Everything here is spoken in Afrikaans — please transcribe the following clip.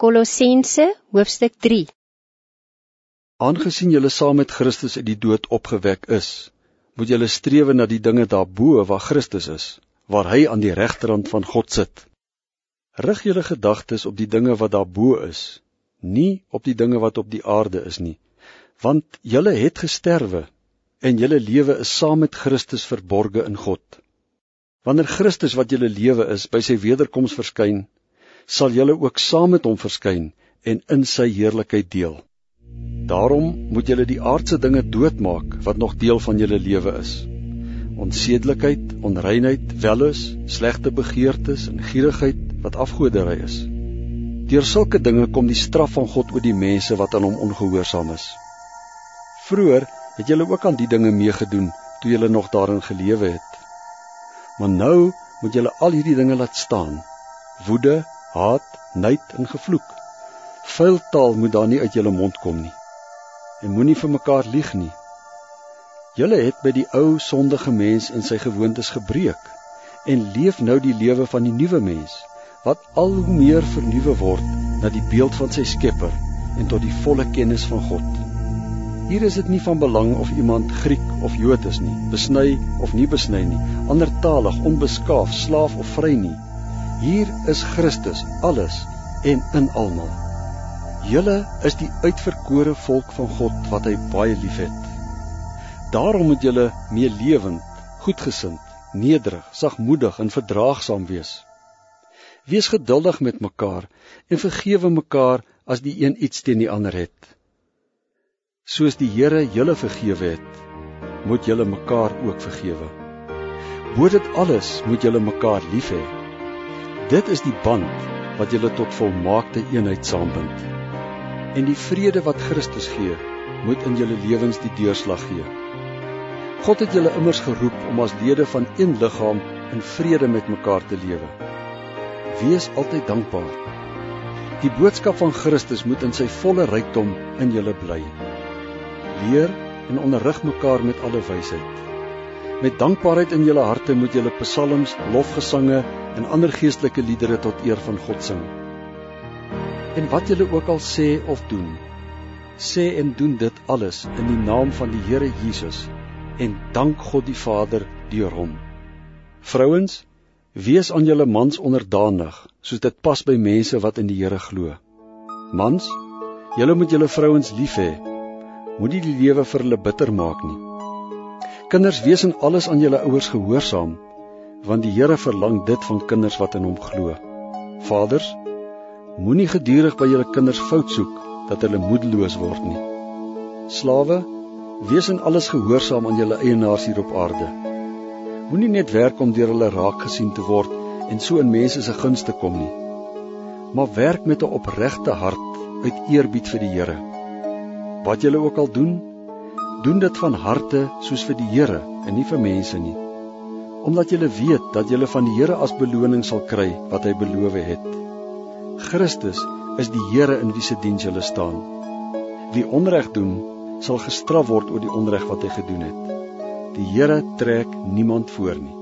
Kolossense hoofstuk 3 Aangesien julle saam met Christus uit die dood opgewek is, moet julle strewe na die dinge daarbo waar Christus is, waar hy aan die regterrand van God sit. Rig julle gedagtes op die dinge wat daarbo is, nie op die dinge wat op die aarde is nie, want julle het gesterwe en julle lewe is saam met Christus verborge in God. Wanneer Christus wat julle lewe is by sy wederkoms verskyn, sal julle ook saam met hom verskyn en in sy heerlikheid deel. Daarom moet julle die aardse dinge doodmaak wat nog deel van julle lewe is. Onsedelikheid, onreinheid, wellus, slegte begeertes en gierigheid wat afgoderry is. Deur sulke dinge kom die straf van God oor die mense wat aan hom ongehoorsaam is. Vroer het julle ook aan die dinge meegedoen toe julle nog daarin gelewe het. Maar nou moet julle al hierdie dinge laat staan. Woede, haat, nait en gevloek. Vuil taal moet daar nie uit julle mond kom nie. En moenie vir mekaar lieg nie. Julle het by die ou sondige mens en sy gewoontes gebreek en leef nou die lewe van die nuwe mens wat al hoe meer vernuwe word na die beeld van sy Skepper en tot die volle kennis van God. Hier is dit nie van belang of iemand Griek of Jood is nie, besny of nie besny nie, andertalig, onbeskaaf, slaaf of vry nie. Hier is Christus alles en in almal. Julle is die uitverkore volk van God wat hy baie liefhet. Daarom moet julle meelewend, goedgesind, nederig, sagmoedig en verdraagsaam wees. Wees geduldig met mekaar en vergewe mekaar as die een iets teen die ander het. Soos die Here julle vergewe het, moet julle mekaar ook vergewe. Bo dit alles moet julle mekaar lief hê. Dit is die band wat julle tot volmaakte eenheid saambind. En die vrede wat Christus gee, moet in julle lewens die deurslag gee. God het julle immers geroep om as lede van een liggaam in vrede met mekaar te lewe. Wees altyd dankbaar. Die boodskap van Christus moet in sy volle rykdom in julle bly. Leer en onderrig mekaar met alle wysheid. Met dankbaarheid in julle harte moet julle psalms, lofgesange en ander geestelike liedere tot eer van God sing. En wat julle ook al sê of doen, sê en doen dit alles in die naam van die Here Jesus en dank God die Vader deur hom. Vrouens, wees aan julle mans onderdanig, soos dit pas by mense wat in die Here glo. Mans, julle moet julle vrouens lief hê. Moenie die lewe vir hulle bitter maak nie. Kinders, wees in alles aan julle ouers gehoorsaam, want die Here verlang dit van kinders wat in hom glo. Vaders, moenie gedurig by julle kinders fout soek dat hulle moedeloos word nie. Slawe, wees in alles gehoorsaam aan julle eienaars hier op aarde. Moenie net werk om deur hulle raak gesien te word en so in mense se guns te kom nie. Maar werk met 'n opregte hart uit eerbied vir die Here. Wat julle ook al doen, Doen dit van harte soos vir die Here en nie vir mense nie. Omdat julle weet dat julle van die Here as beloning sal kry wat hy beloof het. Christus is die Here in wie se diens julle staan. Wie onreg doen, sal gestraf word oor die onreg wat hy gedoen het. Die Here trek niemand voor nie.